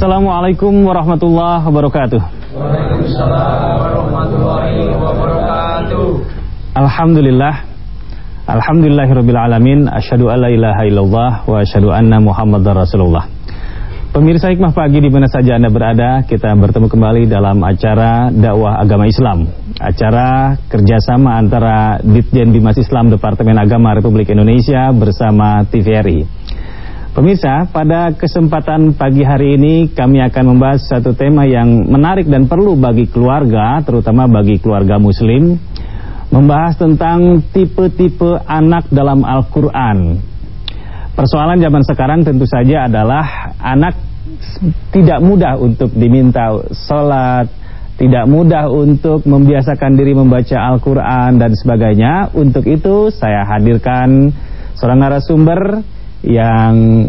Assalamualaikum warahmatullahi wabarakatuh. Waalaikumsalam warahmatullahi wabarakatuh. Alhamdulillah. Alhamdulillahirabbil alamin. Asyhadu alla ilaha illallah wa asyhadu anna Muhammadar Rasulullah. Pemirsa Hikmah Pagi di mana saja Anda berada, kita bertemu kembali dalam acara dakwah agama Islam. Acara kerjasama antara Ditjen Bimas Islam Departemen Agama Republik Indonesia bersama TVRI. Pemirsa, pada kesempatan pagi hari ini kami akan membahas satu tema yang menarik dan perlu bagi keluarga, terutama bagi keluarga muslim. Membahas tentang tipe-tipe anak dalam Al-Quran Persoalan zaman sekarang tentu saja adalah anak tidak mudah untuk diminta sholat, tidak mudah untuk membiasakan diri membaca Al-Quran dan sebagainya. Untuk itu saya hadirkan seorang narasumber yang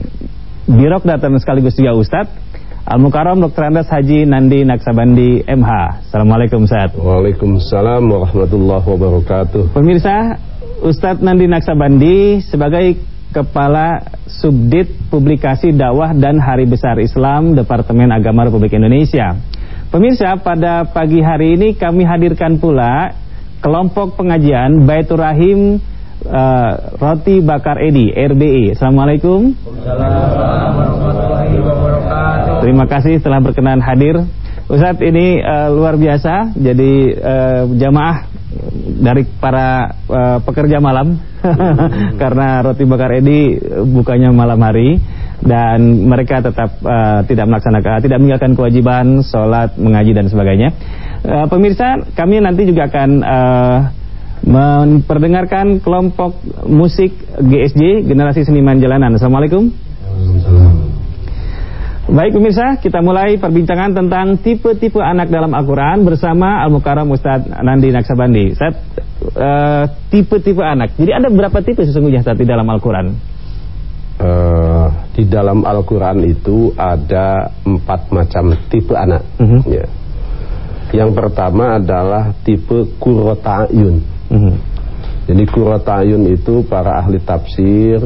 birok datang sekaligus juga Ustadz. Al-Mukarram Dr. Andas Haji Nandi Naksabandi MH. Assalamualaikum Ustaz. Waalaikumsalam warahmatullahi wabarakatuh. Pemirsa, Ustadz Nandi Naksabandi sebagai Kepala Subdit Publikasi Dakwah dan Hari Besar Islam Departemen Agama Republik Indonesia. Pemirsa, pada pagi hari ini kami hadirkan pula kelompok pengajian Baitur Rahim uh, Roti Bakar Edi RBI. Assalamualaikum. Terima kasih telah berkenan hadir. Ustadz ini uh, luar biasa, jadi uh, jamaah dari para uh, pekerja malam karena roti bakar Edi bukanya malam hari dan mereka tetap uh, tidak melaksanakan tidak meninggalkan kewajiban sholat mengaji dan sebagainya uh, pemirsa kami nanti juga akan uh, memperdengarkan kelompok musik GSJ generasi seniman jalanan Assalamualaikum Baik pemirsa, kita mulai perbincangan tentang tipe-tipe anak dalam Al-Quran bersama Al-Mukarram Ustadz Nandi Naksabandi. Ustaz, uh, tipe-tipe anak. Jadi ada berapa tipe sesungguhnya Ustaz di dalam Al-Quran? Uh, di dalam Al-Quran itu ada empat macam tipe anak. Uh mhm. -huh. ya. Yang pertama adalah tipe kurotayun. Mhm. -huh. Jadi kurotayun itu para ahli tafsir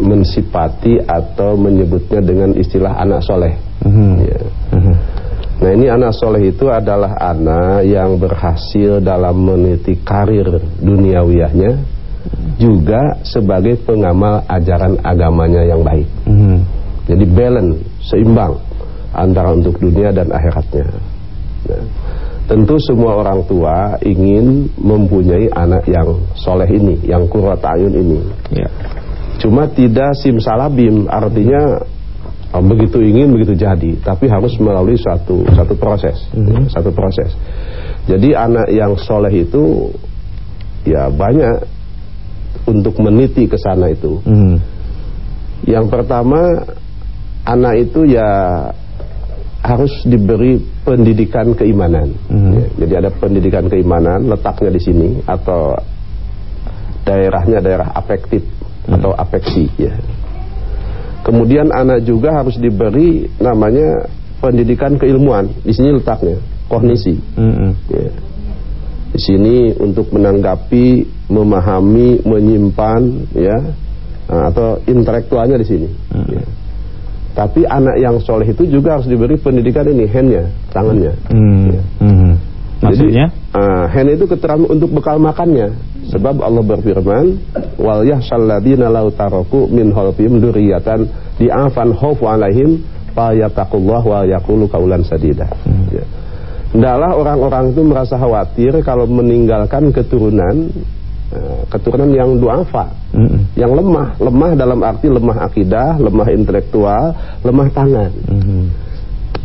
mensipati atau menyebutnya dengan istilah anak soleh. Mm-hmm. Ya. Mm-hmm. Nah ini anak soleh itu adalah anak yang berhasil dalam meniti karir duniawiyahnya juga sebagai pengamal ajaran agamanya yang baik. Mm-hmm. Jadi balance, seimbang antara untuk dunia dan akhiratnya. Nah, tentu semua orang tua ingin mempunyai anak yang soleh ini, yang kuratayun ini. Yeah. Cuma tidak simsalabim, artinya oh, begitu ingin begitu jadi, tapi harus melalui satu satu proses, mm -hmm. satu proses. Jadi anak yang soleh itu ya banyak untuk meniti ke sana itu. Mm -hmm. Yang pertama anak itu ya harus diberi pendidikan keimanan. Mm -hmm. ya, jadi ada pendidikan keimanan letaknya di sini atau daerahnya daerah afektif hmm. atau apeksi ya. Kemudian anak juga harus diberi namanya pendidikan keilmuan. Di sini letaknya kognisi. Hmm. Ya. Di sini untuk menanggapi, memahami, menyimpan ya atau intelektualnya di sini. Hmm. Ya. Tapi anak yang soleh itu juga harus diberi pendidikan ini handnya, tangannya. Hmm. Ya. Hmm. Maksudnya? Jadi, uh, hand itu keterangan untuk bekal makannya. Sebab Allah berfirman, "Wal yahsalladzina law taraku min khalfihim dzurriyyatan di'afan khaufu alaihim fayattaqullah wa yaqulu qaulan sadida." Hmm. Ya. Hendaklah orang-orang itu merasa khawatir kalau meninggalkan keturunan keturunan yang duafa, hmm. yang lemah, lemah dalam arti lemah akidah, lemah intelektual, lemah tangan. Hmm.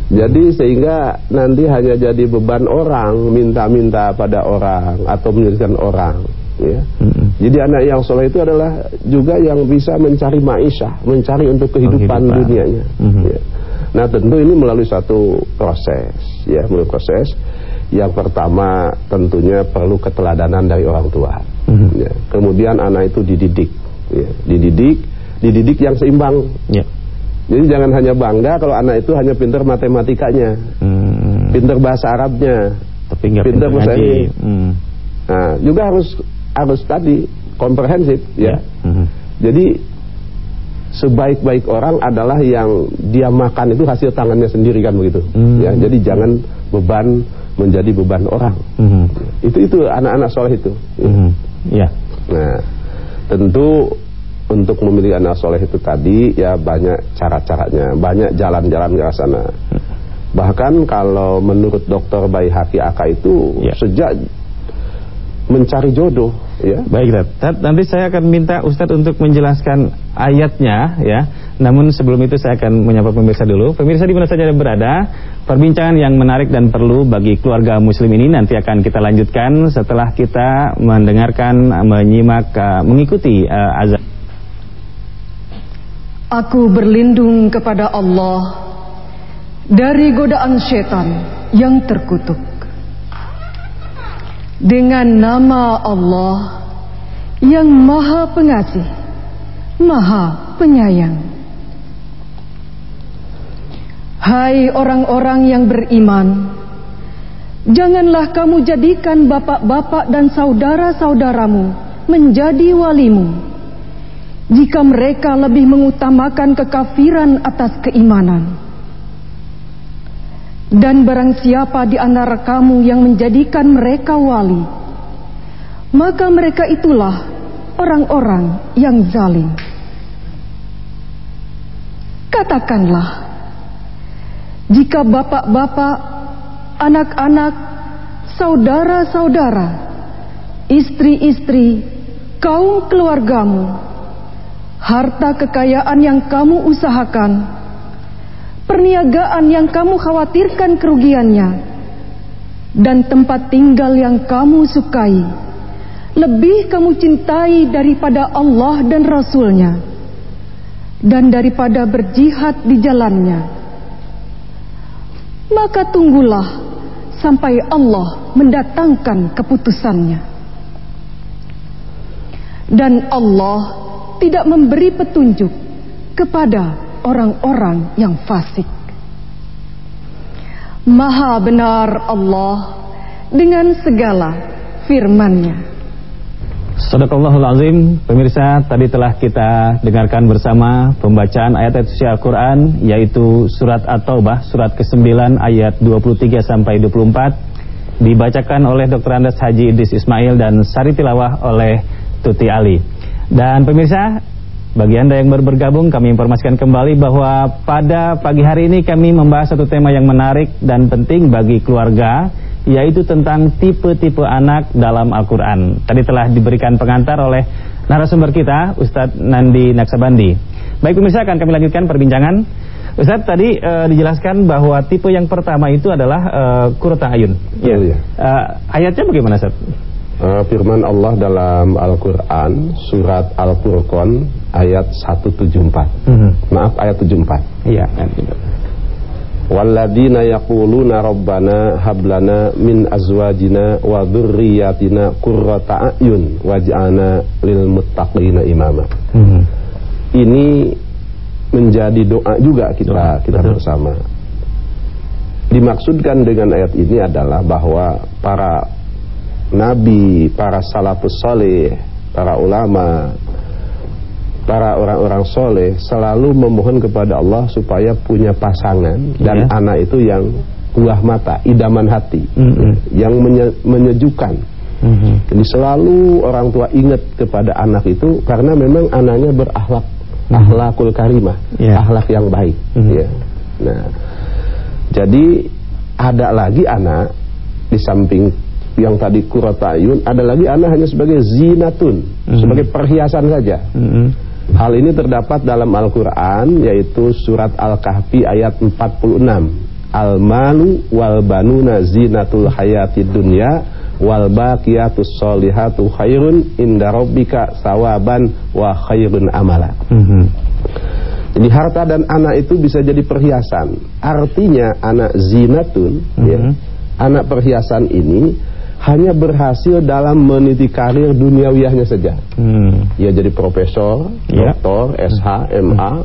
Jadi sehingga nanti hanya jadi beban orang minta-minta pada orang atau menyulitkan orang ya. Mm-hmm. Jadi anak yang soleh itu adalah juga yang bisa mencari maisha, mencari untuk kehidupan, kehidupan. dunianya. Mm-hmm. Ya. Nah tentu ini melalui satu proses, ya melalui proses. Yang pertama tentunya perlu keteladanan dari orang tua. Mm-hmm. Ya. Kemudian anak itu dididik, ya. dididik, dididik yang seimbang. Ya. Jadi jangan hanya bangga kalau anak itu hanya pintar matematikanya, hmm. pintar bahasa Arabnya, tapi pintar bahasa ini. Hmm. Nah, juga harus harus tadi komprehensif ya. ya. Mm -hmm. Jadi sebaik-baik orang adalah yang dia makan itu hasil tangannya sendiri kan begitu. Hmm. Ya, jadi jangan beban menjadi beban orang. Hmm. Itu itu anak-anak soleh itu. Hmm. Ya. Nah, tentu untuk memilih anak soleh itu tadi ya banyak cara-caranya, banyak jalan-jalan ke sana. Bahkan kalau menurut dokter Bayi Haki Aka itu ya. sejak mencari jodoh ya. Baik, Ustaz. Nanti saya akan minta Ustadz untuk menjelaskan ayatnya ya. Namun sebelum itu saya akan menyapa pemirsa dulu. Pemirsa di mana saja berada, perbincangan yang menarik dan perlu bagi keluarga muslim ini nanti akan kita lanjutkan setelah kita mendengarkan menyimak uh, mengikuti uh, azan. Aku berlindung kepada Allah dari godaan setan yang terkutuk. Dengan nama Allah yang Maha Pengasih, Maha Penyayang. Hai orang-orang yang beriman, janganlah kamu jadikan bapak-bapak dan saudara-saudaramu menjadi walimu. Jika mereka lebih mengutamakan kekafiran atas keimanan dan barang siapa di antara kamu yang menjadikan mereka wali, maka mereka itulah orang-orang yang zalim. Katakanlah, jika bapak-bapak, anak-anak, saudara-saudara, istri-istri, kaum keluargamu, harta kekayaan yang kamu usahakan, perniagaan yang kamu khawatirkan kerugiannya, dan tempat tinggal yang kamu sukai, lebih kamu cintai daripada Allah dan Rasulnya, dan daripada berjihad di jalannya. Maka tunggulah sampai Allah mendatangkan keputusannya. Dan Allah tidak memberi petunjuk kepada orang-orang yang fasik. Maha benar Allah dengan segala firman-Nya. Sadaqallahul Azim Pemirsa tadi telah kita dengarkan bersama Pembacaan ayat-ayat suci Al-Quran Yaitu surat At-Taubah Surat ke-9 ayat 23 sampai 24 Dibacakan oleh Dr. Andas Haji Idris Ismail Dan Sari Tilawah oleh Tuti Ali Dan pemirsa bagi Anda yang baru bergabung, kami informasikan kembali bahwa pada pagi hari ini kami membahas satu tema yang menarik dan penting bagi keluarga, yaitu tentang tipe-tipe anak dalam Al-Quran. Tadi telah diberikan pengantar oleh narasumber kita, Ustadz Nandi Naksabandi. Baik pemirsa, akan kami lanjutkan perbincangan. Ustadz tadi uh, dijelaskan bahwa tipe yang pertama itu adalah uh, kurta ayun. Ya. Oh, iya. Uh, ayatnya bagaimana, Ustadz? Uh, firman Allah dalam Al-Quran surat Al-Furqan ayat 174 mm -hmm. maaf ayat 74 iya Walladina yaquluna rabbana hablana min azwajina wa dhurriyyatina qurrata a'yun waj'alna lil muttaqina imama. Mm -hmm. Ini menjadi doa juga kita doa, kita betul. bersama. Dimaksudkan dengan ayat ini adalah bahwa para nabi, para salafus soleh, para ulama, para orang-orang soleh selalu memohon kepada Allah supaya punya pasangan dan yeah. anak itu yang buah mata, idaman hati, mm -hmm. yang menye menyejukkan. Mm -hmm. Jadi selalu orang tua ingat kepada anak itu karena memang anaknya berakhlak, mm -hmm. akhlakul karimah, yeah. akhlak yang baik. Mm -hmm. ya. Nah, jadi ada lagi anak di samping yang tadi kuratayun ada lagi anak hanya sebagai zinatun, mm -hmm. sebagai perhiasan saja. Mm -hmm. Hal ini terdapat dalam Al-Qur'an yaitu surat Al-Kahfi ayat 46. Al-malu wal banuna zinatul hayati dunya wal baqiyatus solihatu khairun inda rabbika sawaban wa khairun amala. Mm -hmm. Jadi harta dan anak itu bisa jadi perhiasan. Artinya anak zinatun mm -hmm. ya. Mhm. Anak perhiasan ini hanya berhasil dalam meniti karir duniawiyahnya saja. Hmm. Ya jadi profesor, yeah. doktor, SH, MA, hmm.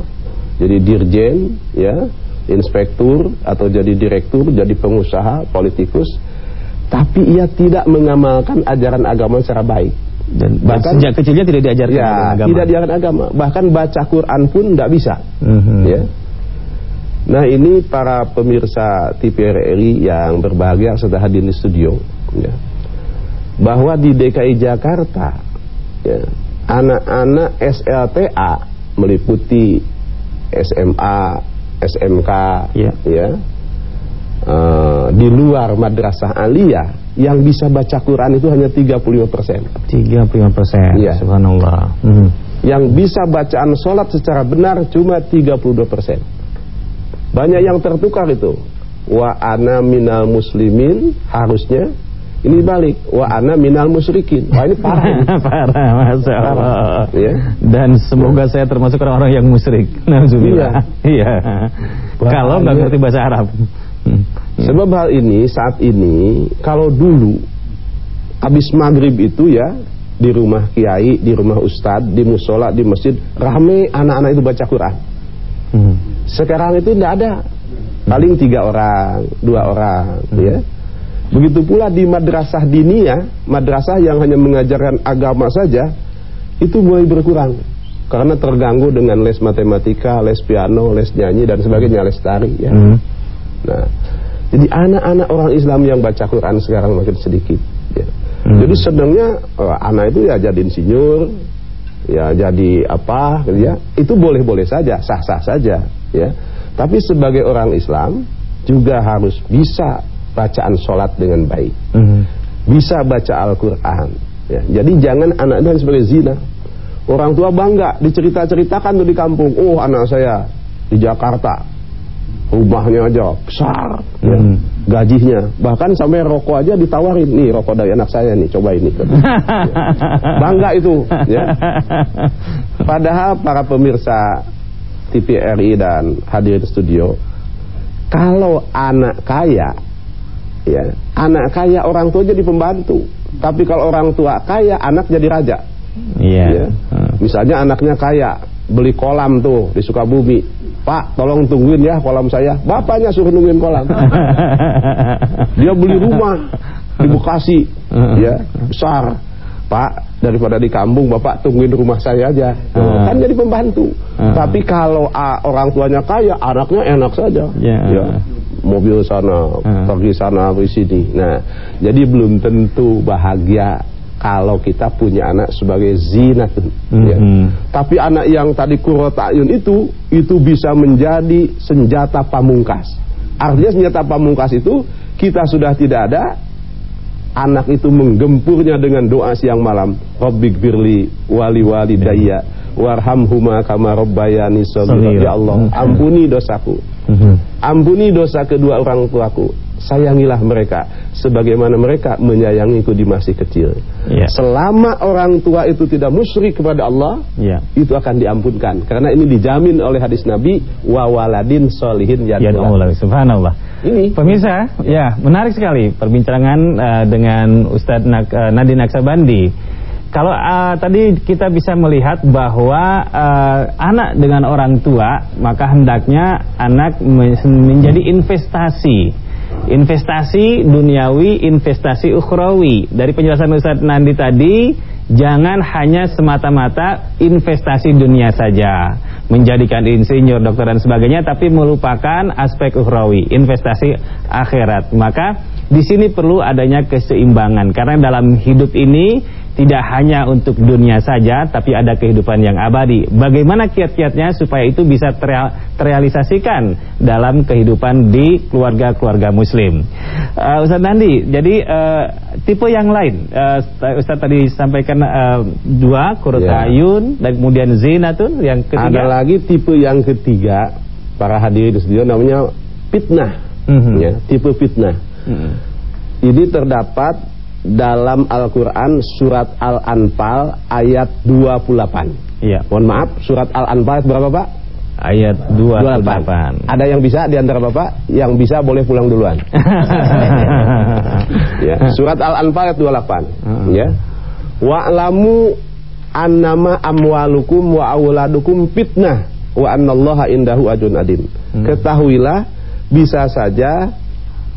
jadi dirjen, ya, inspektur atau jadi direktur, jadi pengusaha, politikus, tapi ia tidak mengamalkan ajaran agama secara baik. Dan, Bahkan- sejak kecilnya tidak diajarkan Ya, agama. tidak diajarkan agama. Bahkan baca Quran pun tidak bisa. Mhm. Ya. Nah ini para pemirsa TVRI yang berbahagia sudah hadir di studio, ya. bahwa di DKI Jakarta, ya, anak-anak SLTA meliputi SMA, SMK, Ya. ya, eh, di luar madrasah aliyah yang bisa baca Quran itu hanya 35 persen. 35 persen, Iya. subhanallah. Mhm. Yang bisa bacaan sholat secara benar cuma 32 persen. Banyak yang tertukar itu. Wa ana minal muslimin harusnya ini balik. Wa ana minal musyrikin. Wah ini parah. ini. Parah, masya Allah. Parah, ya. Dan semoga saya termasuk orang-orang yang musyrik. Nauzubillah. Iya. Kalau nggak Bahaya. ngerti bahasa Arab. Hmm. Sebab hal ini saat ini kalau dulu habis maghrib itu ya di rumah kiai, di rumah ustadz, di musola, di masjid rame anak-anak itu baca Quran. Hmm. Sekarang itu tidak ada. Paling tiga orang, dua orang, ya. Begitu pula di madrasah diniyah, madrasah yang hanya mengajarkan agama saja, itu mulai berkurang. Karena terganggu dengan les matematika, les piano, les nyanyi dan sebagainya, les tari, ya. Hmm. Nah, jadi anak-anak orang Islam yang baca Quran sekarang makin sedikit. Ya. Hmm. Jadi sedangnya eh, anak itu ya jadi insinyur, ya jadi apa, gitu ya. Itu boleh-boleh saja, sah-sah saja, ya. Tapi sebagai orang Islam juga harus bisa bacaan sholat dengan baik, Hmm. bisa baca Al-Quran. Ya. Jadi jangan anak dan sebagai zina. Orang tua bangga dicerita-ceritakan tuh di kampung. Oh anak saya di Jakarta rumahnya aja besar, ya. Hmm. gajinya bahkan sampai rokok aja ditawarin nih rokok dari anak saya nih coba ini. bangga itu. Ya. Padahal para pemirsa TVRI dan hadirin studio, kalau anak kaya, ya anak kaya orang tua jadi pembantu. Tapi kalau orang tua kaya, anak jadi raja. Iya. Ya. Hmm. Misalnya anaknya kaya, beli kolam tuh di Sukabumi. Pak, tolong tungguin ya kolam saya. Bapaknya suruh nungguin kolam. Dia beli rumah di Bekasi, Heeh. ya besar. Pak, daripada di kampung, bapak tungguin rumah saya aja. Heeh. Kan jadi pembantu. Heeh. Tapi kalau ah, orang tuanya kaya, anaknya enak saja. Ya. Mobil sana, Heeh. pergi sana, pergi sini. Nah, jadi belum tentu bahagia kalau kita punya anak sebagai zinatun. ya. Mhm. Tapi anak yang tadi kurotayun itu itu bisa menjadi senjata pamungkas. Artinya senjata pamungkas itu kita sudah tidak ada anak itu menggempurnya dengan doa siang malam. Rabbik birli wali wali daya warhamhuma kama rabbayani. Ya Allah, Mhm. ampuni dosaku. Mhm. Ampuni dosa kedua orang tuaku. Sayangilah mereka sebagaimana mereka menyayangiku di masih kecil. Iya. Selama orang tua itu tidak musyrik kepada Allah, Iya. itu akan diampunkan karena ini dijamin oleh hadis Nabi wa waladin solihin Ya Allah, subhanallah. Ini Pemirsa, ya menarik sekali perbincangan eh, dengan Ustadz Nak, Nadine Naksabandi. Kalau eh, tadi kita bisa melihat bahwa eh, anak dengan orang tua maka hendaknya anak men- menjadi investasi. Investasi duniawi, investasi ukhrawi. Dari penjelasan Ustadz Nandi tadi, jangan hanya semata-mata investasi dunia saja, menjadikan insinyur, dokter dan sebagainya, tapi melupakan aspek ukhrawi, investasi akhirat. Maka di sini perlu adanya keseimbangan karena dalam hidup ini tidak hanya untuk dunia saja, tapi ada kehidupan yang abadi. Bagaimana kiat-kiatnya supaya itu bisa terrealisasikan dalam kehidupan di keluarga-keluarga Muslim. Uh, Ustaz Nandi, jadi uh, tipe yang lain, uh, Ustaz tadi sampaikan uh, dua, kurta Ya. ayun, dan kemudian zinatun, yang ada ketiga. lagi tipe yang ketiga para hadirin di studio namanya fitnah. Mhm. Ya, tipe fitnah. Mhm. Ini terdapat dalam Al-Quran surat Al-Anfal ayat 28. Iya, Mohon maaf, surat Al-Anfal ayat berapa Pak? ayat 28. Ada yang bisa di antara Bapak? Yang bisa boleh pulang duluan. ya, surat Al-Anfal ayat 28. Heeh. Ya. Wa'lamu annama amwalukum wa auladukum fitnah wa annallaha indahu ajrun adim. Hmm. Ketahuilah bisa saja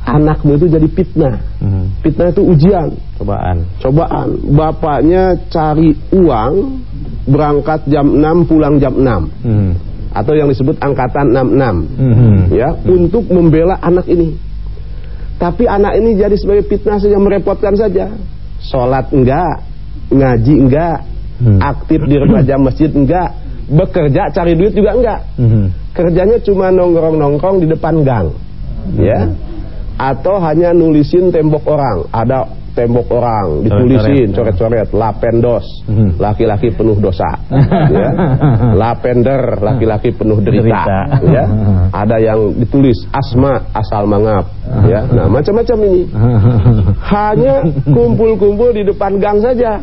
anakmu itu jadi fitnah. Hmm. Fitnah itu ujian, cobaan. Cobaan. Bapaknya cari uang, berangkat jam 6, pulang jam 6. Hmm. Atau yang disebut angkatan 66. Hmm. Ya, hmm. untuk membela anak ini. Tapi anak ini jadi sebagai fitnah saja merepotkan saja. Sholat enggak, ngaji enggak, hmm. aktif di remaja masjid enggak, bekerja cari duit juga enggak. Hmm. Kerjanya cuma nongkrong-nongkrong di depan gang. Ya atau hanya nulisin tembok orang. Ada tembok orang ditulisin coret-coret. Lapendos. Hmm. laki-laki penuh dosa. Ya. Lapender laki-laki penuh derita, ya. Ada yang ditulis asma asal mangap. Ya. Nah macam-macam ini. Hanya kumpul-kumpul di depan gang saja.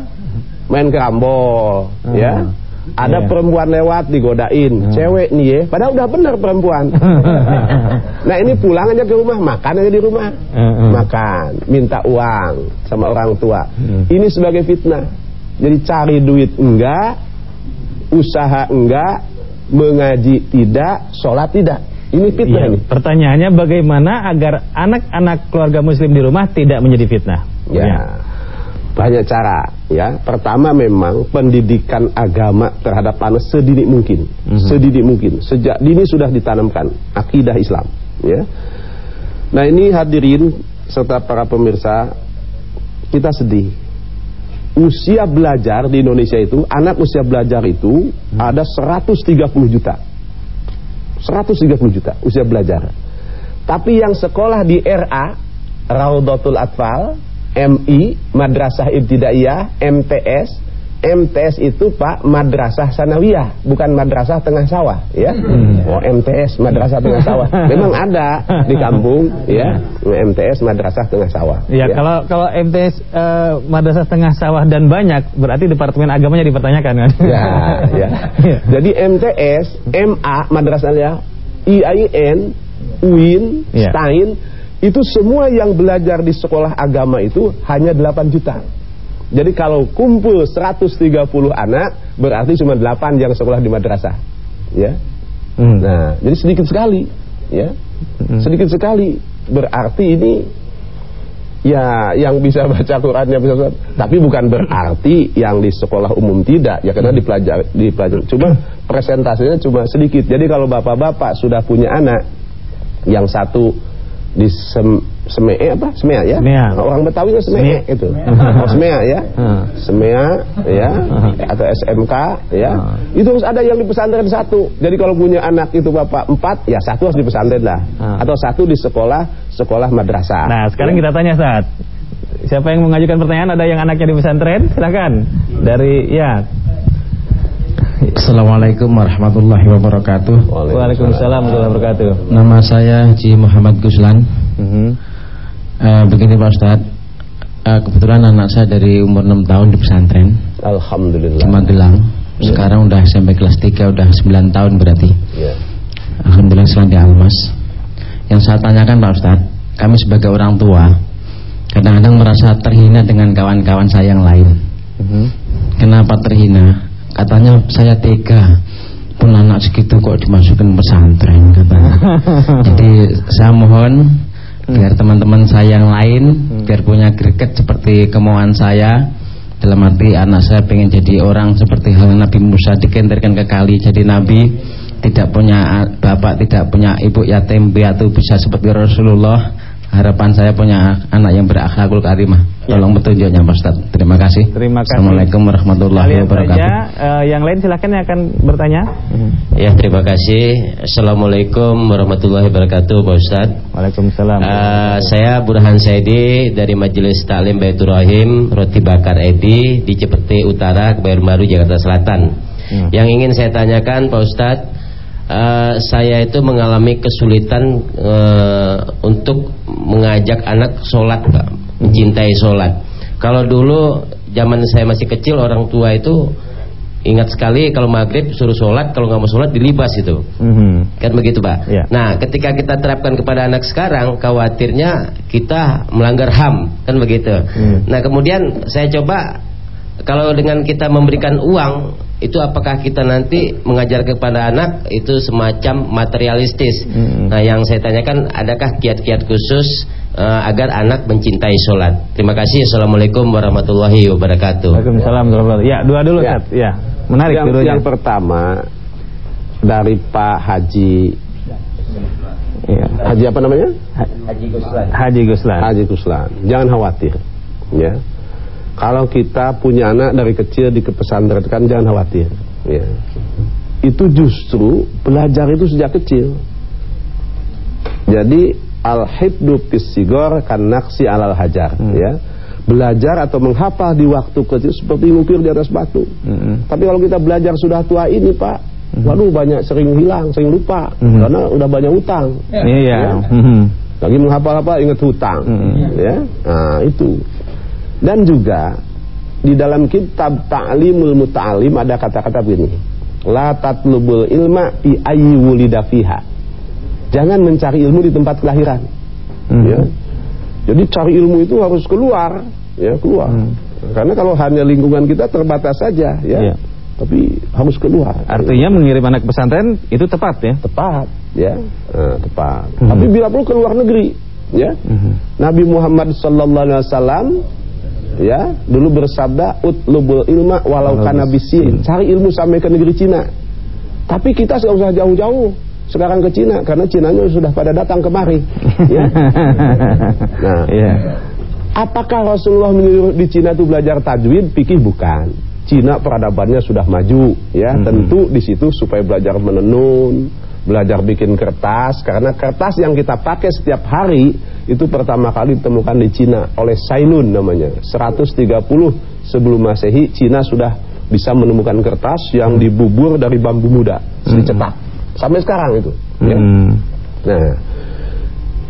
Main kerambol. Ya ada yeah. perempuan lewat digodain, hmm. cewek nih ya, padahal udah benar perempuan. nah ini pulang aja ke rumah, makan aja di rumah, hmm. makan, minta uang sama orang tua. Hmm. Ini sebagai fitnah. Jadi cari duit enggak, usaha enggak, mengaji tidak, sholat tidak. Ini fitnah ya, ini. Pertanyaannya bagaimana agar anak-anak keluarga muslim di rumah tidak menjadi fitnah? Ya. ya banyak cara ya. Pertama memang pendidikan agama terhadap anak sedini mungkin. Mm -hmm. sedini mungkin. Sejak dini sudah ditanamkan akidah Islam ya. Nah ini hadirin serta para pemirsa kita sedih. Usia belajar di Indonesia itu anak usia belajar itu hmm. ada 130 juta. 130 juta usia belajar. Tapi yang sekolah di RA Raudatul Atfal MI Madrasah Ibtidaiyah MTS MTS itu Pak Madrasah Sanawiyah bukan Madrasah Tengah Sawah ya hmm. oh MTS Madrasah Tengah Sawah memang ada di kampung ya MTS Madrasah Tengah Sawah ya, ya. kalau kalau MTS eh, Madrasah Tengah Sawah dan banyak berarti Departemen Agamanya dipertanyakan kan ya ya jadi MTS MA Madrasah ya IAIN UIN ya. STAIN itu semua yang belajar di sekolah agama itu hanya 8 juta. Jadi kalau kumpul 130 anak berarti cuma 8 yang sekolah di madrasah. Ya. Hmm. Nah, jadi sedikit sekali, ya. Hmm. Sedikit sekali. Berarti ini ya yang bisa baca Qurannya bisa tapi bukan berarti yang di sekolah umum tidak ya karena dipelajari dipelajari cuma presentasinya cuma sedikit jadi kalau bapak-bapak sudah punya anak yang satu di sem, semea apa? Semea ya? Semea. orang Betawi itu semea, semea. itu oh, semea ya? Semea ya? Atau SMK ya? Itu harus ada yang di pesantren satu. Jadi kalau punya anak itu bapak empat ya satu harus di pesantren lah. Atau satu di sekolah sekolah madrasah. Nah sekarang ya. kita tanya saat siapa yang mengajukan pertanyaan? Ada yang anaknya di pesantren? Silakan. Dari ya Assalamualaikum warahmatullahi wabarakatuh. Waalaikumsalam warahmatullahi wabarakatuh. Nama saya Haji Muhammad Guslan. Uh -huh. uh, begini Pak Ustad, uh, kebetulan anak saya dari umur 6 tahun di pesantren. Alhamdulillah. Di Magelang. Ya. Sekarang udah sampai kelas 3, udah 9 tahun berarti. Yeah. Alhamdulillah selain di Almas. Yang saya tanyakan Pak Ustad, kami sebagai orang tua kadang-kadang merasa terhina dengan kawan-kawan saya yang lain. Uh -huh. Kenapa terhina? Katanya saya tega. Pun anak segitu kok dimasukin pesantren katanya. Jadi saya mohon biar teman-teman saya yang lain biar punya greget seperti kemauan saya. Dalam arti anak saya pengen jadi orang seperti hal Nabi Musa dikenterkan ke kali. Jadi Nabi tidak punya bapak tidak punya ibu yatim piatu bisa seperti Rasulullah harapan saya punya anak yang berakhlakul karimah. Ya. Tolong petunjuknya Pak Ustaz. Terima kasih. Terima kasih. Assalamualaikum warahmatullahi Kalian wabarakatuh. Saja, uh, yang lain silahkan yang akan bertanya. Ya, terima kasih. Assalamualaikum warahmatullahi wabarakatuh Pak Ustaz. Waalaikumsalam. Uh, saya Burhan Saidi dari Majelis Taklim Baitur Rahim Roti Bakar Edi di Cepete Utara, Baru Jakarta Selatan. Hmm. Yang ingin saya tanyakan Pak Ustadz uh, saya itu mengalami kesulitan uh, untuk mengajak anak sholat Pak, mencintai sholat. Kalau dulu zaman saya masih kecil orang tua itu ingat sekali kalau maghrib suruh sholat kalau nggak mau sholat dilibas itu mm-hmm. kan begitu pak yeah. nah ketika kita terapkan kepada anak sekarang khawatirnya kita melanggar ham kan begitu mm. nah kemudian saya coba kalau dengan kita memberikan uang itu apakah kita nanti mengajar kepada anak itu semacam materialistis. Hmm. Nah, yang saya tanyakan adakah kiat-kiat khusus uh, agar anak mencintai sholat. Terima kasih. Assalamualaikum warahmatullahi wabarakatuh. Waalaikumsalam warahmatullahi Ya, dua dulu, ya. Ya, menarik. Yang, yang pertama dari Pak Haji ya. Haji apa namanya? Haji Guslan. Haji Guslan. Haji Guslan. Jangan khawatir, ya. Kalau kita punya anak dari kecil di pesantren kan jangan khawatir, ya. Itu justru belajar itu sejak kecil. Jadi al-hibdu fisigor kan naksi alal hajar, hmm. ya belajar atau menghafal di waktu kecil seperti ngukir di atas batu. -hmm. Tapi kalau kita belajar sudah tua ini, Pak, Hmm. Waduh banyak sering hilang, sering lupa hmm. karena udah banyak utang. Iya. Ya. Hmm. Lagi menghafal apa ingat hutang, hmm. ya. Nah itu. Dan juga di dalam kitab Ta'limul Muta'alim ada kata-kata begini. La tatlubul ilma fi ayyi wulida fiha. Jangan mencari ilmu di tempat kelahiran. Hmm. Ya. Jadi cari ilmu itu harus keluar, ya keluar. Hmm. Karena kalau hanya lingkungan kita terbatas saja, ya. Yeah tapi harus keluar. Artinya mengirim anak pesantren itu tepat ya? Tepat, ya, nah, tepat. Hmm. Tapi bila perlu ke luar negeri, ya. Hmm. Nabi Muhammad sallallahu alaihi wasallam ya dulu bersabda utlubul ilma walau kana bisin. Cari ilmu sampai ke negeri Cina. Tapi kita tidak usah jauh-jauh sekarang ke Cina karena Cinanya sudah pada datang kemari. ya. Nah, yeah. apakah Rasulullah menyuruh di Cina itu belajar tajwid? Pikir bukan. Cina peradabannya sudah maju ya hmm. tentu di situ supaya belajar menenun belajar bikin kertas karena kertas yang kita pakai setiap hari itu pertama kali ditemukan di Cina oleh Sainun namanya 130 sebelum masehi Cina sudah bisa menemukan kertas yang dibubur dari bambu muda hmm. dicetak sampai sekarang itu ya. hmm. nah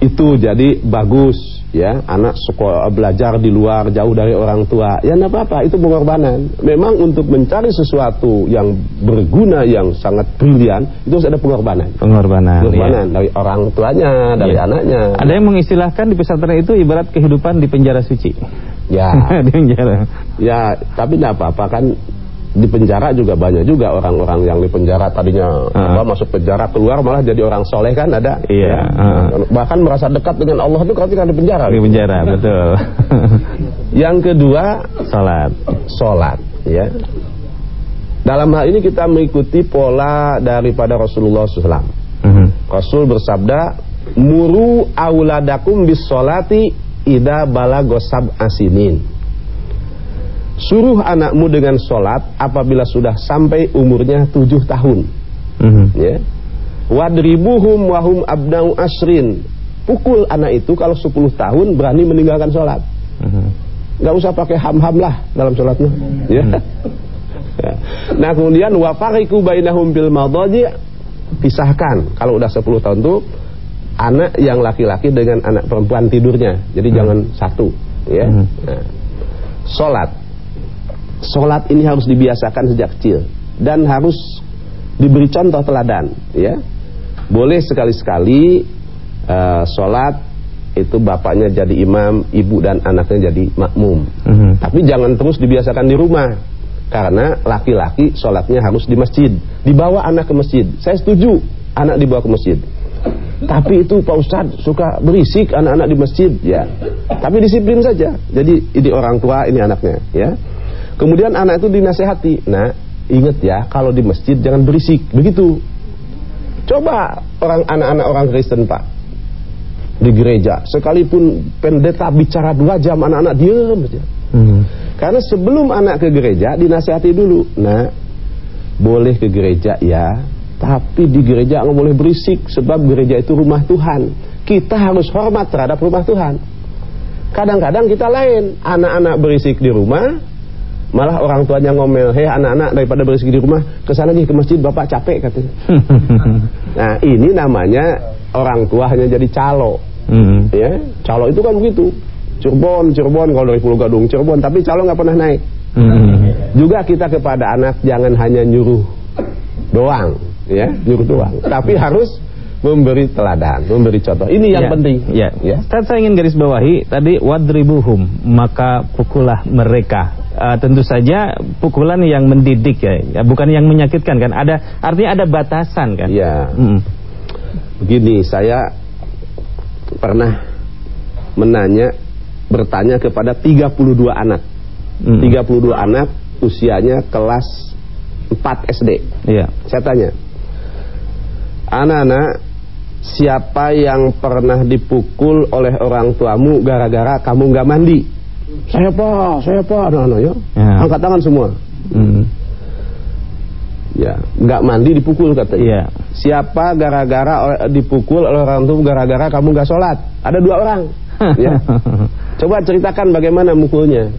itu jadi bagus ya anak sekolah belajar di luar jauh dari orang tua. Ya tidak apa-apa itu pengorbanan. Memang untuk mencari sesuatu yang berguna yang sangat brilian itu harus ada pengorbanan. Pengorbanan pengorbanan ya. dari orang tuanya dari ya. anaknya. Ada yang mengistilahkan di pesantren itu ibarat kehidupan di penjara suci. Ya. Di penjara. Ya tapi tidak apa-apa kan di penjara juga banyak juga orang-orang yang di penjara tadinya uh. apa, masuk penjara keluar malah jadi orang soleh kan ada iya uh. bahkan merasa dekat dengan Allah itu ketika di penjara di penjara betul yang kedua salat salat ya dalam hal ini kita mengikuti pola daripada Rasulullah SAW uh. -huh. Rasul bersabda muru auladakum bis solati ida balagosab asinin Suruh anakmu dengan sholat apabila sudah sampai umurnya tujuh tahun. Mm -hmm. Ya. Wadribuhum wahum abnau asrin. Pukul anak itu kalau sepuluh tahun berani meninggalkan sholat. Mm -hmm. Gak usah pakai ham-ham lah dalam sholatnya. Ya. Mm -hmm. ya. Nah kemudian wafariku bainahum bil madaji pisahkan kalau udah sepuluh tahun tuh anak yang laki-laki dengan anak perempuan tidurnya. Jadi hmm. jangan satu, ya. Hmm. Nah, sholat Sholat ini harus dibiasakan sejak kecil dan harus diberi contoh teladan, ya. Boleh sekali-sekali uh, sholat itu bapaknya jadi imam, ibu dan anaknya jadi makmum. Mm -hmm. Tapi jangan terus dibiasakan di rumah. Karena laki-laki sholatnya harus di masjid. Dibawa anak ke masjid. Saya setuju anak dibawa ke masjid. Tapi itu Pak Ustadz suka berisik anak-anak di masjid ya. Tapi disiplin saja. Jadi ini orang tua, ini anaknya ya. Kemudian anak itu dinasehati. Nah, ingat ya, kalau di masjid jangan berisik. Begitu. Coba orang anak-anak orang Kristen, Pak. Di gereja, sekalipun pendeta bicara dua jam, anak-anak diam saja. Hmm. Karena sebelum anak ke gereja, dinasehati dulu. Nah, boleh ke gereja ya, tapi di gereja nggak boleh berisik sebab gereja itu rumah Tuhan. Kita harus hormat terhadap rumah Tuhan. Kadang-kadang kita lain, anak-anak berisik di rumah, Malah orang tuanya ngomel, hei anak-anak daripada berisik di rumah, ke sana nih ke masjid bapak capek katanya. nah ini namanya orang tua hanya jadi calo. Hmm. Ya, calo itu kan begitu. Cirebon, Cirebon kalau dari Pulau Gadung, Cirebon, tapi calo nggak pernah naik. Hmm. Juga kita kepada anak jangan hanya nyuruh doang, ya, nyuruh doang, tapi harus memberi teladan, memberi contoh. Ini yang ya, penting. Ya. ya. Saya ingin garis bawahi tadi wadribuhum, maka pukulah mereka uh, tentu saja pukulan yang mendidik ya, ya, bukan yang menyakitkan kan. Ada artinya ada batasan kan. Iya. Hmm. Begini, saya pernah menanya bertanya kepada 32 anak. Hmm. 32 anak usianya kelas 4 SD. Iya. Saya tanya. Anak-anak, siapa yang pernah dipukul oleh orang tuamu gara-gara kamu nggak mandi? Saya pak, saya pak, anak-anak ya. ya. Angkat tangan semua. Hmm. Ya, nggak mandi dipukul katanya. Iya. Siapa gara-gara dipukul oleh orang tua gara-gara kamu nggak sholat? Ada dua orang. ya. Coba ceritakan bagaimana mukulnya.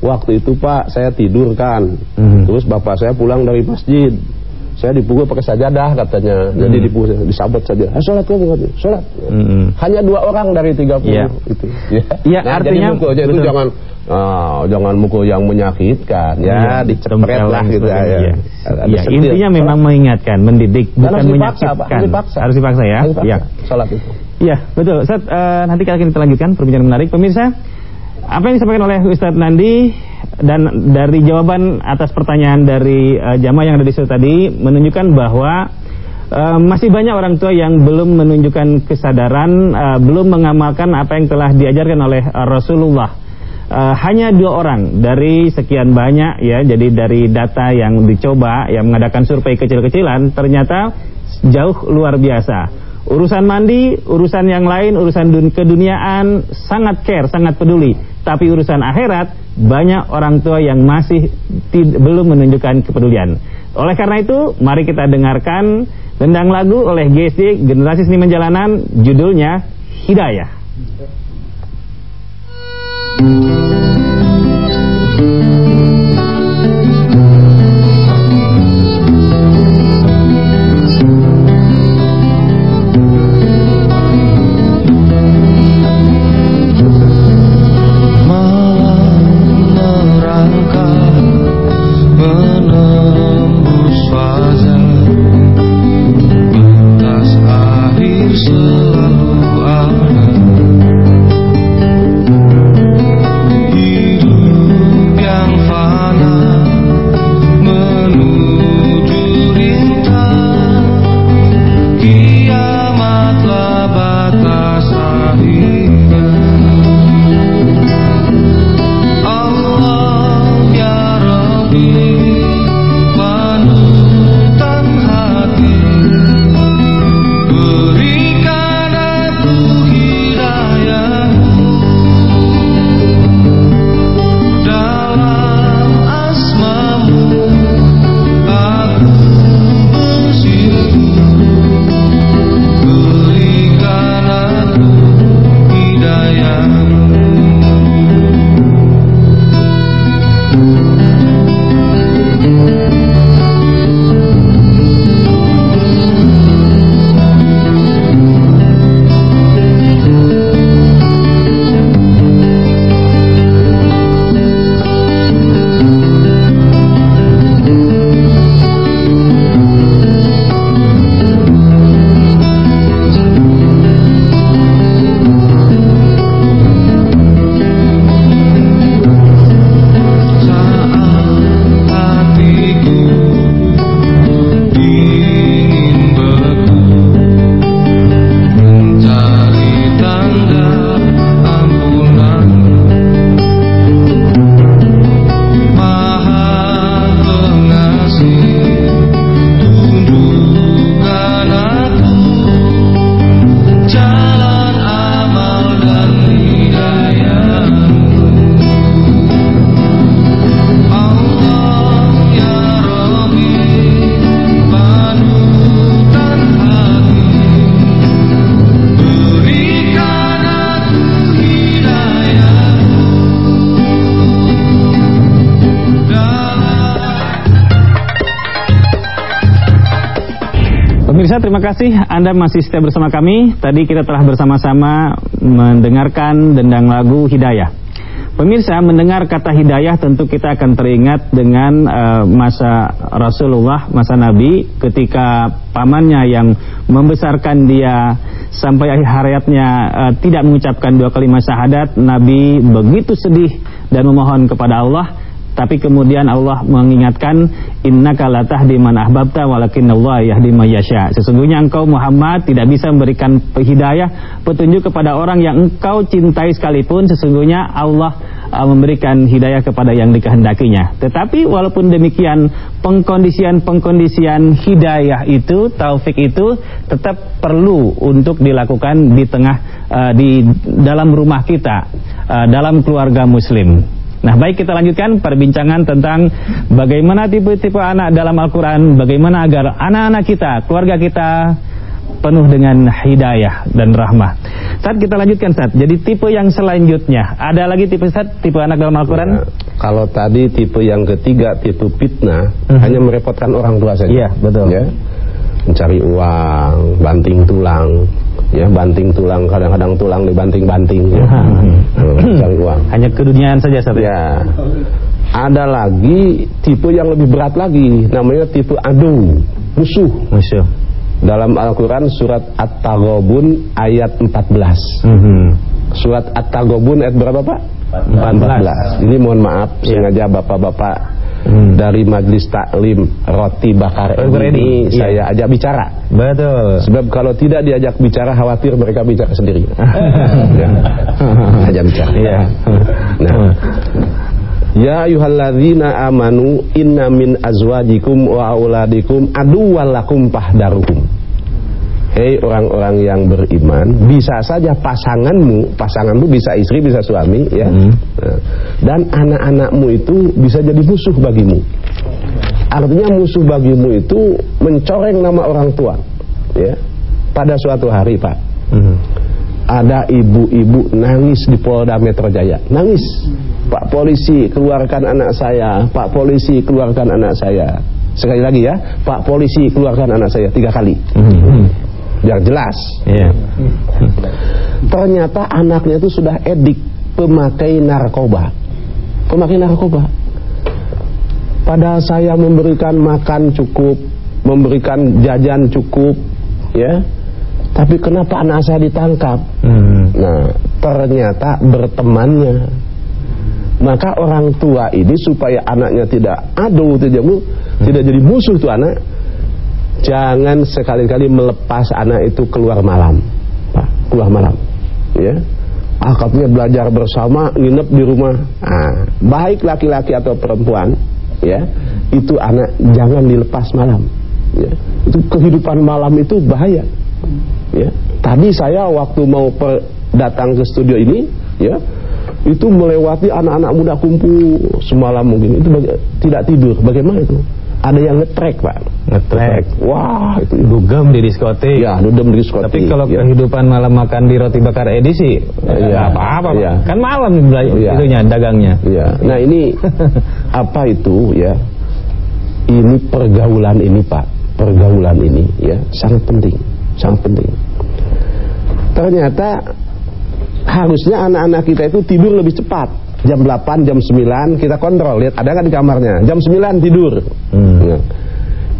Waktu itu pak saya tidur kan, hmm. terus bapak saya pulang dari masjid, saya dipukul pakai sajadah katanya, hmm. jadi dipukul disabet saja. Eh, sholat kamu katanya, sholat. Hmm. Hanya dua orang dari tiga puluh yeah. itu. Ya, yeah, nah, artinya jadi mukulnya itu jangan Oh, jangan mukul yang menyakitkan ya, ya dicepret lah gitu ya. Ya, ya intinya memang mengingatkan, mendidik bukan harus dipaksa, menyakitkan. Harus dipaksa. Harus dipaksa ya. Harus dipaksa. Ya. Salat itu. Iya, betul. Ustaz, uh, nanti kita akan kita lanjutkan perbincangan menarik. Pemirsa, apa yang disampaikan oleh Ustadz Nandi dan dari jawaban atas pertanyaan dari uh, jamaah yang ada di situ tadi menunjukkan bahwa uh, masih banyak orang tua yang belum menunjukkan kesadaran, uh, belum mengamalkan apa yang telah diajarkan oleh uh, Rasulullah. Uh, hanya dua orang dari sekian banyak ya jadi dari data yang dicoba yang mengadakan survei kecil-kecilan ternyata jauh luar biasa urusan mandi urusan yang lain urusan dun keduniaan sangat care sangat peduli. Tapi urusan akhirat banyak orang tua yang masih belum menunjukkan kepedulian. Oleh karena itu mari kita dengarkan tendang lagu oleh GSD Generasi Seni Menjalanan judulnya Hidayah terima kasih Anda masih setia bersama kami. Tadi kita telah bersama-sama mendengarkan dendang lagu Hidayah. Pemirsa, mendengar kata hidayah tentu kita akan teringat dengan uh, masa Rasulullah, masa Nabi ketika pamannya yang membesarkan dia sampai akhir hayatnya uh, tidak mengucapkan dua kalimat syahadat, Nabi begitu sedih dan memohon kepada Allah tapi kemudian Allah mengingatkan innaka la tahdi man ahbabta walakinnallaha yahdi may yasha. Sesungguhnya engkau Muhammad tidak bisa memberikan hidayah petunjuk kepada orang yang engkau cintai sekalipun sesungguhnya Allah uh, memberikan hidayah kepada yang dikehendakinya. Tetapi walaupun demikian pengkondisian-pengkondisian hidayah itu, taufik itu tetap perlu untuk dilakukan di tengah uh, di dalam rumah kita, uh, dalam keluarga muslim. Nah baik kita lanjutkan perbincangan tentang bagaimana tipe-tipe anak dalam Al-Quran, bagaimana agar anak-anak kita, keluarga kita penuh dengan hidayah dan rahmah. Saat kita lanjutkan saat. Jadi tipe yang selanjutnya, ada lagi tipe saat tipe anak dalam Al-Quran? Ya, kalau tadi tipe yang ketiga tipe fitnah, uh hanya merepotkan orang tua saja. Iya betul. Ya mencari uang, banting tulang, ya banting tulang kadang-kadang tulang dibanting-banting ya. mencari uang. Hanya keduniaan saja satu. Ya. Ada lagi tipe yang lebih berat lagi, namanya tipe adu, musuh. Musuh. Dalam Al-Qur'an surat At-Taghabun ayat 14. Mm -hmm. Surat At-Taghabun ayat berapa, Pak? 14. 14. Ini mohon maaf ya. sengaja Bapak-bapak hmm. dari Majelis Taklim Roti Bakar oh, ini iya. saya ajak bicara. Betul. Sebab kalau tidak diajak bicara khawatir mereka bicara sendiri. ya. ajak bicara. Iya. Nah. Ya ayuhalladzina amanu inna min azwajikum wa auladikum aduwallakum pahdaruhum. Hei orang-orang yang beriman, bisa saja pasanganmu, pasanganmu bisa istri, bisa suami, ya, hmm. dan anak-anakmu itu bisa jadi musuh bagimu. Artinya musuh bagimu itu mencoreng nama orang tua, ya. Pada suatu hari, Pak, hmm. ada ibu-ibu nangis di Polda Metro Jaya, nangis. Pak polisi keluarkan anak saya, Pak polisi keluarkan anak saya. Sekali lagi ya, Pak polisi keluarkan anak saya tiga kali. Hmm biar jelas. Yeah. Ternyata anaknya itu sudah edik pemakai narkoba. Pemakai narkoba. Padahal saya memberikan makan cukup, memberikan jajan cukup, ya. Tapi kenapa anak saya ditangkap? Hmm. Nah, ternyata bertemannya. Maka orang tua ini supaya anaknya tidak aduh, tidak, hmm. tidak jadi musuh tuh anak, jangan sekali-kali melepas anak itu keluar malam. Pak, keluar malam. Ya. Akadnya belajar bersama nginep di rumah. Nah, baik laki-laki atau perempuan ya itu anak jangan dilepas malam. Ya. Itu kehidupan malam itu bahaya. Ya. Tadi saya waktu mau per, datang ke studio ini ya itu melewati anak-anak muda kumpul semalam mungkin. Itu tidak tidur. Bagaimana itu ada yang ngetrek pak. Ngetrek. Wah itu dugem di diskotik. Ya dugem di diskotik. Tapi kalau ya. kehidupan malam makan di roti bakar edisi ya apa-apa ya. kan malam ya. itunya dagangnya. Ya. Nah ini apa itu ya? Ini pergaulan ini pak. Pergaulan ini ya sangat penting. Sangat penting. Ternyata harusnya anak-anak kita itu tidur lebih cepat jam 8, jam 9 kita kontrol. Lihat ada nggak di kamarnya? Jam 9 tidur. Hmm. nah,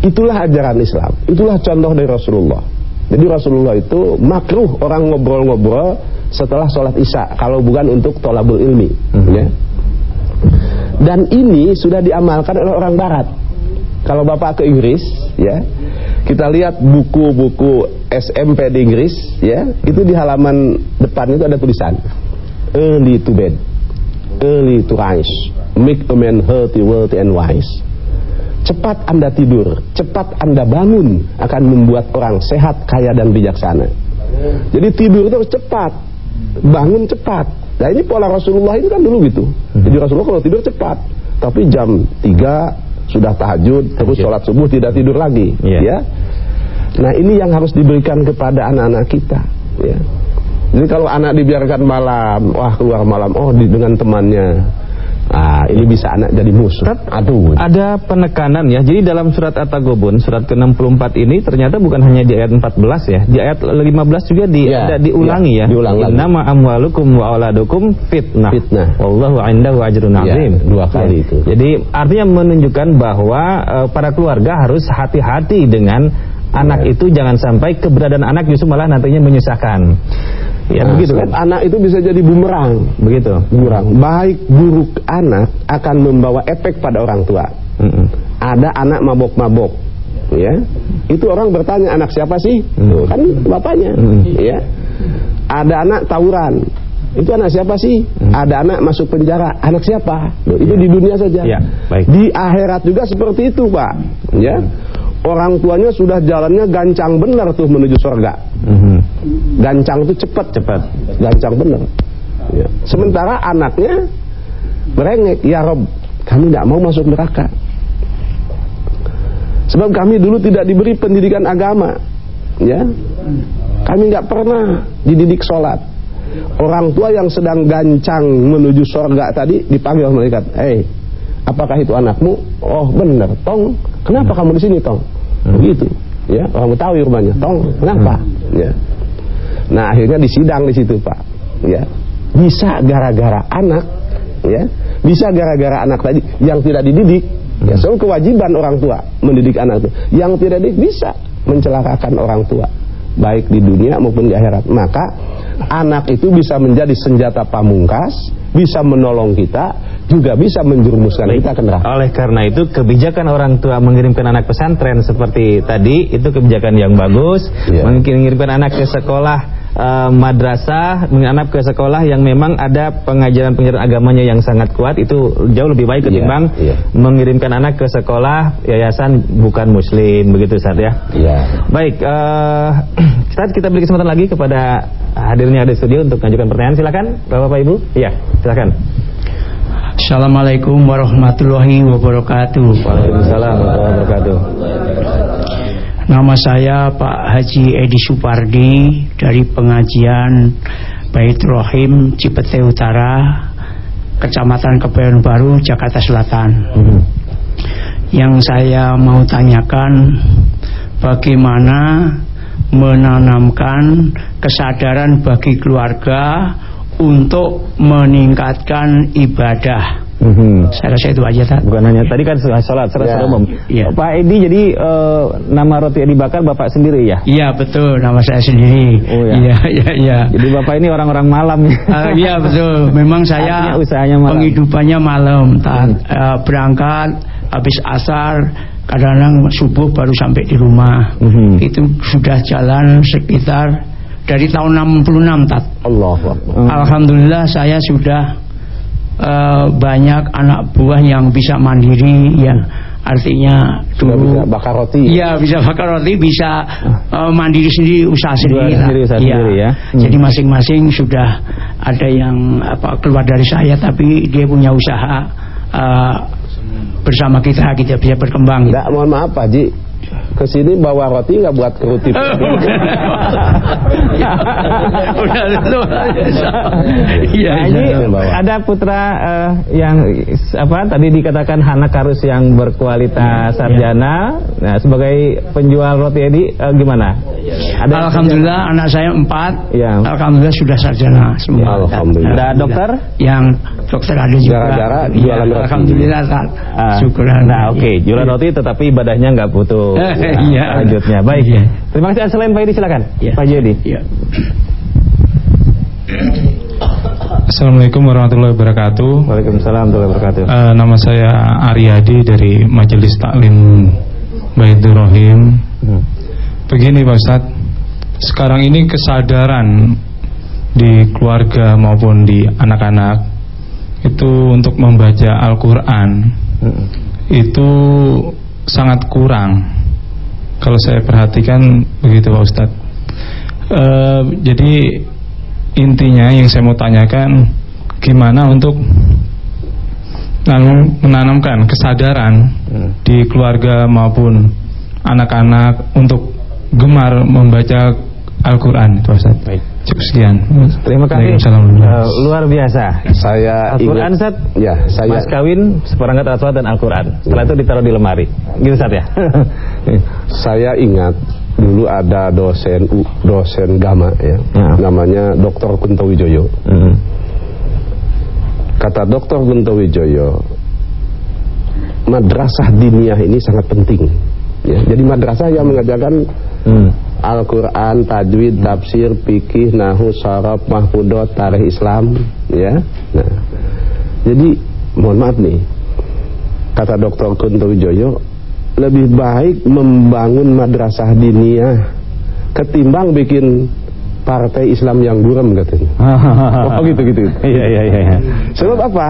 itulah ajaran Islam. Itulah contoh dari Rasulullah. Jadi Rasulullah itu makruh orang ngobrol-ngobrol setelah sholat isya kalau bukan untuk tolabul ilmi hmm. ya. dan ini sudah diamalkan oleh orang barat. Kalau bapak ke Inggris ya kita lihat buku-buku SMP di Inggris ya itu di halaman depan itu ada tulisan early to bed early to rise, make a man healthy, wealthy, and wise. Cepat Anda tidur, cepat Anda bangun akan membuat orang sehat, kaya, dan bijaksana. Jadi tidur itu harus cepat, bangun cepat. Nah ini pola Rasulullah itu kan dulu gitu. Jadi Rasulullah kalau tidur cepat, tapi jam 3 sudah tahajud, terus sholat subuh tidak tidur lagi. Yeah. Ya. Nah ini yang harus diberikan kepada anak-anak kita. Ya. Jadi kalau anak dibiarkan malam, wah keluar malam, oh di, dengan temannya. Ah, ini bisa anak jadi musuh. Aduh. Ada penekanan ya. Jadi dalam surat At-Taghabun, surat ke-64 ini ternyata bukan hanya di ayat 14 ya. Di ayat 15 juga di ya, ada diulangi ya. ya. Diulang lagi. Nama amwalukum wa auladukum fitnah. Fitnah. Wallahu 'indahu ajrun ya, azim. Ya, dua kali ya. itu. Jadi artinya menunjukkan bahwa uh, para keluarga harus hati-hati dengan anak ya. itu jangan sampai keberadaan anak justru malah nantinya menyusahkan. Ya, Nah, begitu kan? anak itu bisa jadi bumerang. Begitu. Bumerang. Baik buruk anak akan membawa efek pada orang tua. Mm-mm. Ada anak mabok-mabok, ya. Itu orang bertanya anak siapa sih? Tuh, kan bapaknya, Hmm. ya. Ada anak tawuran. Itu anak siapa sih? Hmm. Ada anak masuk penjara. Anak siapa? Loh, itu di dunia saja. Ya, baik. Di akhirat juga seperti itu, Pak. Ya. Orang tuanya sudah jalannya gancang benar tuh menuju surga. Mhm. Gancang itu cepat, Cepat. gancang benar. Ya. Sementara anaknya merengek, ya Rob, kami tidak mau masuk neraka. Sebab kami dulu tidak diberi pendidikan agama, ya. Kami nggak pernah dididik sholat. Orang tua yang sedang gancang menuju surga tadi dipanggil malaikat, "Hei, apakah itu anakmu?" "Oh, benar, Tong. Kenapa kamu di sini, Tong?" Begitu, ya. Orang Betawi rumahnya, "Tong, kenapa?" Ya. Nah akhirnya disidang di situ pak, ya bisa gara-gara anak, ya bisa gara-gara anak tadi yang tidak dididik, ya so kewajiban orang tua mendidik anak itu, yang tidak dididik bisa mencelakakan orang tua, baik di dunia maupun di akhirat. Maka anak itu bisa menjadi senjata pamungkas, bisa menolong kita, juga bisa menjerumuskan kita ke neraka. Oleh karena itu kebijakan orang tua mengirimkan anak pesantren seperti tadi itu kebijakan yang bagus. Iya. Mengirimkan anak ke sekolah eh, madrasah, mengirim anak ke sekolah yang memang ada pengajaran-pengajaran agamanya yang sangat kuat itu jauh lebih baik Iya, ketimbang iya. mengirimkan anak ke sekolah yayasan bukan muslim begitu Ustaz ya. Ya. Baik, eh Ustaz kita beri kesempatan lagi kepada hadirnya ada di studio untuk mengajukan pertanyaan silakan Bapak Ibu. Iya, silakan. Assalamualaikum warahmatullahi wabarakatuh. Waalaikumsalam warahmatullahi wabarakatuh. Nama saya Pak Haji Edi Supardi dari pengajian Bait Rohim Cipete Utara, Kecamatan Kebayoran Baru, Jakarta Selatan. Yang saya mau tanyakan bagaimana menanamkan kesadaran bagi keluarga untuk meningkatkan ibadah. Mhm. Saya rasa itu aja, Tat. Bukan hanya tadi kan sholat secara Ya. umum. Iya. Pak Edi jadi eh, nama roti Edi bakar Bapak sendiri ya? Iya betul nama saya sendiri. Oh, ya. Iya iya iya. Jadi Bapak ini orang-orang malam ya? Ah, iya betul. Memang saya Artinya usahanya malam. penghidupannya malam. Tat. Hmm. Eh, berangkat habis asar, kadang-kadang subuh baru sampai di rumah. Mhm. Itu sudah jalan sekitar dari tahun 66 tat. Allah. Hmm. Alhamdulillah saya sudah eh, banyak anak buah yang bisa mandiri ya. Artinya dulu bisa bakar roti. Iya bisa bakar roti bisa eh, mandiri sendiri usaha sendiri lah. sendiri, usaha Iya. sendiri ya. Hmm. Jadi masing-masing sudah ada yang apa keluar dari saya tapi dia punya usaha eh, bersama kita kita bisa berkembang. Enggak, mohon maaf Pak Haji. Ke sini bawa roti nggak buat kerutip. Udah. Iya Nah, iya. ini ada putra eh, yang apa tadi dikatakan anak harus yang berkualitas sarjana. Nah, sebagai penjual roti Edi eh, gimana? Ada Alhamdulillah anak saya empat. Iya. Alhamdulillah sudah sarjana semua. Alhamdulillah. Ada dokter? Yang dokter ada juga. Gara-gara Iya, jualan roti. Alhamdulillah. Ah, Syukuran. Nah, oke, jualan Iya. roti tetapi ibadahnya nggak butuh Iya. lanjutnya. Baik. Iya. Terima kasih selain Pak Edi silakan. Iya. Pak Jedi. Iya. Assalamualaikum warahmatullahi wabarakatuh. Waalaikumsalam warahmatullahi wabarakatuh. Eh, nama saya Aryadi dari Majelis Taklim Baitur Rohim. Hmm. Begini Pak Ustadz, sekarang ini kesadaran di keluarga maupun di anak-anak itu untuk membaca Al-Quran Hmm. itu sangat kurang. Kalau saya perhatikan begitu Pak Ustadz. Eh, jadi intinya yang saya mau tanyakan gimana untuk nanam- menanamkan kesadaran Hmm. di keluarga maupun anak-anak untuk gemar membaca Al-Quran. Baik. Cukup sekian. Terima kasih. Waalaikumsalam. Eh, luar biasa. Saya Al-Quran Ustaz? Ya, saya Mas kawin seperangkat alat sholat dan Al-Quran. Setelah itu ditaruh di lemari. Gitu Ustaz ya. saya ingat dulu ada dosen U- dosen Gama ya, Ya. namanya Dr. Kunto Wijoyo. Hmm. Kata Dr. Kunto Wijoyo, madrasah diniyah ini sangat penting. Ya, jadi madrasah yang mengajarkan Hmm. Al-Quran, tajwid, tafsir, fikih, nahu, saraf, mahfudot, tarikh Islam, ya. Nah, jadi mohon maaf nih, kata Dr. Kunto Wijoyo, lebih baik membangun madrasah diniyah ketimbang bikin partai Islam yang buram katanya. oh gitu gitu. Iya iya iya. Sebab apa?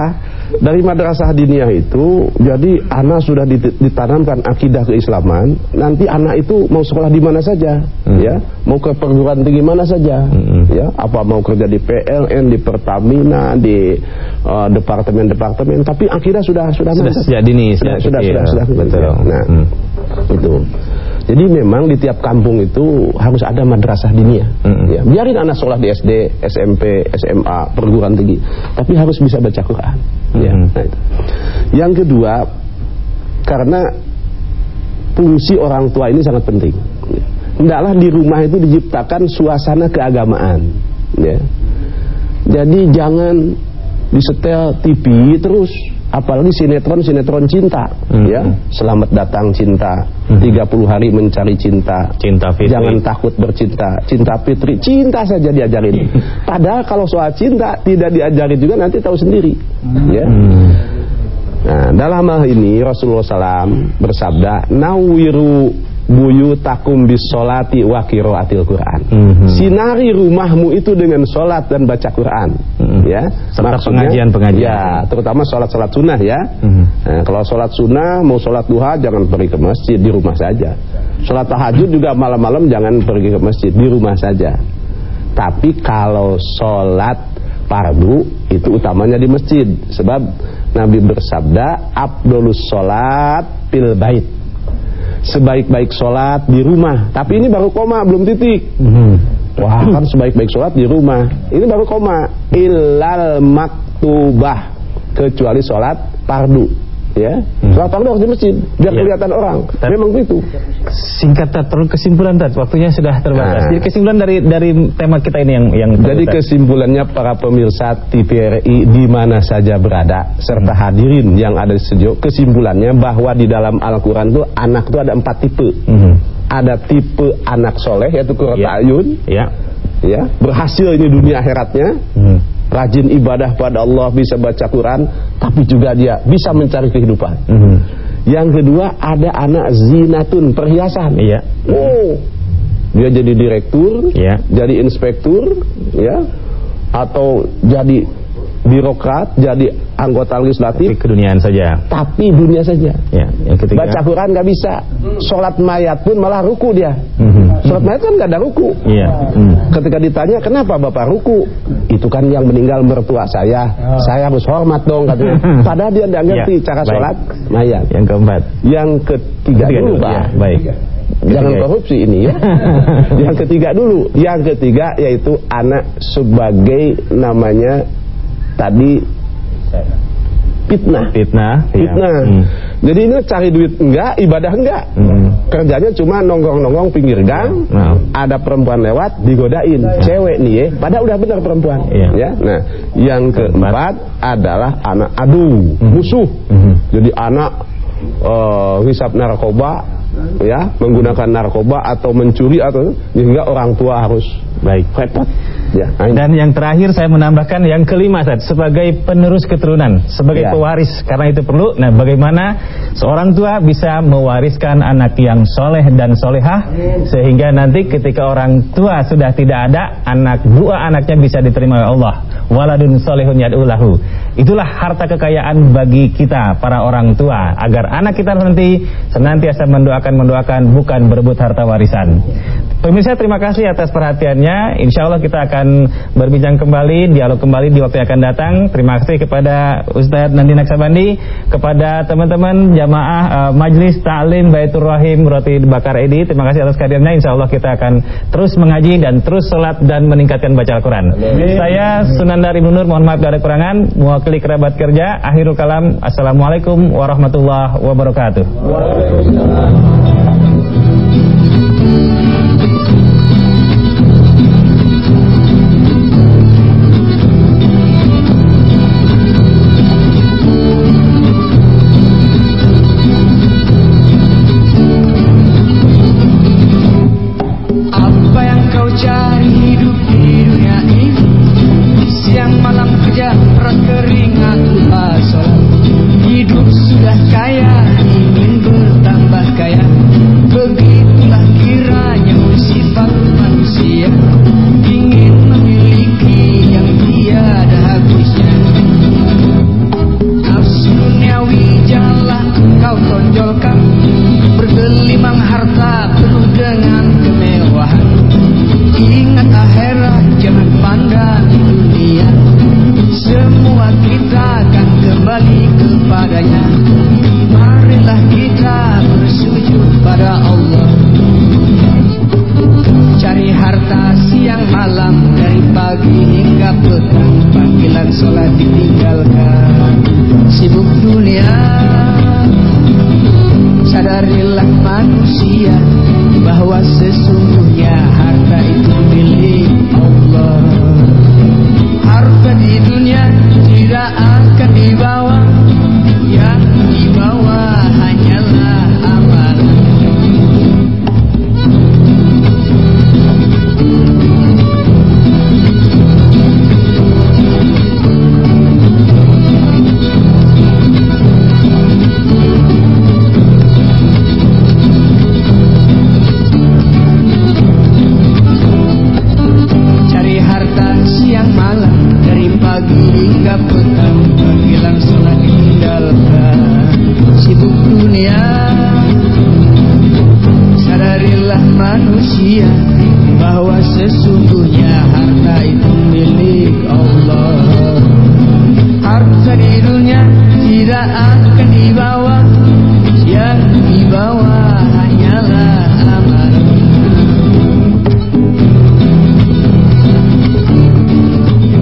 Dari madrasah diniyah itu jadi anak sudah ditanamkan akidah keislaman, nanti anak itu mau sekolah di mana saja, hmm. ya, mau ke perguruan tinggi mana saja, hmm. ya, apa mau kerja di PLN, di Pertamina, di uh, departemen-departemen, tapi akidah sudah sudah sudah sejak dini, sudah sudah, sudah, sudah, sudah, sudah, Nah, hmm. itu. Jadi memang di tiap kampung itu harus ada madrasah diniyah. Mm -hmm. ya, biarin anak sekolah di SD, SMP, SMA, perguruan tinggi, tapi harus bisa baca Quran. Mm -hmm. ya, nah itu. Yang kedua, karena fungsi orang tua ini sangat penting. Ya. Hendaklah di rumah itu diciptakan suasana keagamaan. Ya. Jadi jangan disetel TV terus apalagi sinetron sinetron cinta hmm. ya. Selamat datang cinta. Hmm. 30 hari mencari cinta. Cinta fitri. Jangan takut bercinta. Cinta fitri cinta saja diajarin. Padahal kalau soal cinta tidak diajarin juga nanti tahu sendiri hmm. ya. Nah dalam hal ini Rasulullah SAW bersabda nawiru buyutakum bisolati wa qiraatil Quran. Mm -hmm. Sinari rumahmu itu dengan solat dan baca Quran. Mm -hmm. Ya, serta pengajian-pengajian. Ya, terutama solat-solat sunnah ya. Mm -hmm. nah, kalau solat sunnah mau solat duha jangan pergi ke masjid di rumah saja. Solat tahajud juga malam-malam jangan pergi ke masjid di rumah saja. Tapi kalau solat fardu itu utamanya di masjid sebab Nabi bersabda abdulus solat pil bait sebaik-baik sholat di rumah. Tapi ini baru koma, belum titik. Hmm. Wah, kan sebaik-baik sholat di rumah. Ini baru koma. Ilal maktubah. Kecuali sholat pardu ya hmm. sholat fardu harus di masjid biar ya. kelihatan orang Tad, memang begitu singkat terus kesimpulan tadi waktunya sudah terbatas nah. jadi kesimpulan dari dari tema kita ini yang yang jadi kesimpulannya para pemirsa TVRI di mana saja berada serta hmm. hadirin yang ada di studio kesimpulannya bahwa di dalam Al-Quran itu anak itu ada empat tipe hmm. ada tipe anak soleh yaitu kurata ya. ayun ya. ya berhasil ini dunia akhiratnya hmm rajin ibadah pada Allah, bisa baca Quran, tapi juga dia bisa mencari kehidupan. Mm -hmm. Yang kedua ada anak zinatun perhiasan. Iya. Oh, dia jadi direktur, iya. jadi inspektur, ya, atau jadi birokrat, jadi anggota legislatif. Tapi keduniaan saja. Tapi dunia saja. Ya, yang ketiga. Baca Quran nggak bisa. Sholat mayat pun malah ruku dia. Mm-hmm. Sholat mayat kan nggak ada ruku. Iya. Mm. Ketika ditanya kenapa bapak ruku, itu kan yang meninggal mertua saya. Oh. Saya harus hormat dong katanya. Padahal dia nggak ngerti ya, cara baik. sholat mayat. Yang keempat. Yang ketiga, ketiga dulu, Pak. Ya, baik. Jangan korupsi ini ya. yang ketiga dulu. Yang ketiga yaitu anak sebagai namanya tadi fitnah. Fitnah. Iya. Fitnah. Ya. Hmm. Jadi ini cari duit enggak, ibadah enggak. Hmm. Kerjanya cuma nongkrong-nongkrong pinggir gang, nah. ada perempuan lewat digodain, nah. cewek nih ya. Padahal udah benar perempuan. Ya. ya. Nah, yang keempat adalah anak adu, hmm. musuh. Hmm. Jadi anak uh, hisap narkoba ya, menggunakan narkoba atau mencuri atau sehingga orang tua harus baik Ya, Dan yang terakhir saya menambahkan yang kelima saat sebagai penerus keturunan, sebagai ya. pewaris karena itu perlu. Nah, bagaimana seorang tua bisa mewariskan anak yang soleh dan solehah sehingga nanti ketika orang tua sudah tidak ada, anak dua anaknya bisa diterima oleh Allah. Waladun solehun yad'ulahu. Itulah harta kekayaan bagi kita para orang tua agar anak kita nanti senantiasa mendoakan mendoakan bukan berebut harta warisan. Pemirsa terima kasih atas perhatiannya. Insya Allah kita akan berbincang kembali, dialog kembali di waktu yang akan datang. Terima kasih kepada Ustadz Nandi Naksabandi, kepada teman-teman jamaah uh, Majlis Ta'lim Baitur Rahim Roti Bakar Edi. Terima kasih atas kehadirannya. Insya Allah kita akan terus mengaji dan terus sholat dan meningkatkan baca Al-Quran. Saya Sunandar Ibnu Nur, mohon maaf dari kekurangan. Mewakili kerabat kerja. Akhirul kalam. Assalamualaikum warahmatullahi wabarakatuh. Waalaikumsalam. kembali kepadanya. Marilah kita bersujud pada Allah. Cari harta siang malam Dari pagi hingga petang. Panggilan sholat ditinggalkan. Sibuk dunia. Sadarilah manusia Bahwa sesungguhnya harta itu milik Allah. Harta di dunia tidak akan dibawa